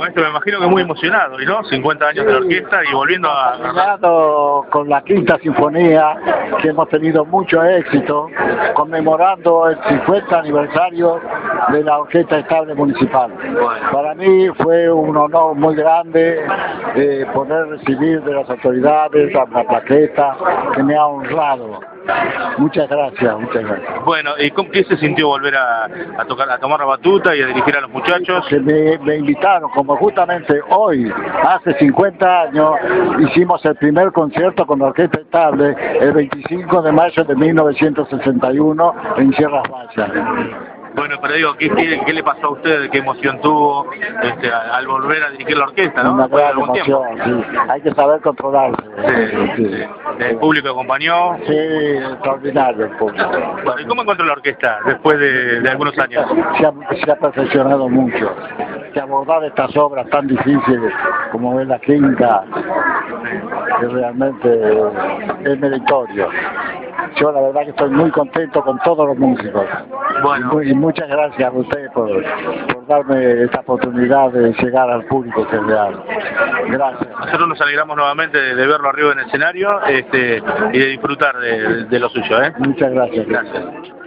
maestro, me imagino que muy emocionado, ¿no? 50 años de la orquesta y volviendo a... Con la quinta sinfonía, que hemos tenido mucho éxito, conmemorando el 50 aniversario de la Orquesta Estable Municipal. Para mí fue un honor muy grande eh, poder recibir de las autoridades la, la plaqueta que me ha honrado. Muchas gracias, muchas gracias. Bueno, ¿y cómo, qué se sintió volver a, a tocar, a tomar la batuta y a dirigir a los muchachos? que me, me invitaron, como justamente hoy, hace 50 años, hicimos el primer concierto con la Orquesta Estable el 25 de mayo de 1961 en Sierras Vallas. Bueno, pero digo, ¿qué, qué, qué le pasó a usted? ¿Qué emoción tuvo este, al volver a dirigir la orquesta, no? Una gran emoción, sí. Hay que saber controlarse. Sí, sí. El público acompañó. Sí, extraordinario el público. Bueno, ¿y cómo encontró la orquesta después de, de algunos años? Se ha, se ha perfeccionado mucho. Que abordar estas obras tan difíciles como es la quinta, que realmente es meritorio. Yo la verdad que estoy muy contento con todos los músicos. Bueno. Y, muchas gracias a ustedes por, por darme esta oportunidad de llegar al público que es real. Gracias. Nosotros nos alegramos nuevamente de, de verlo arriba en el escenario este, y de disfrutar de, de lo suyo, ¿eh? Muchas gracias. Gracias.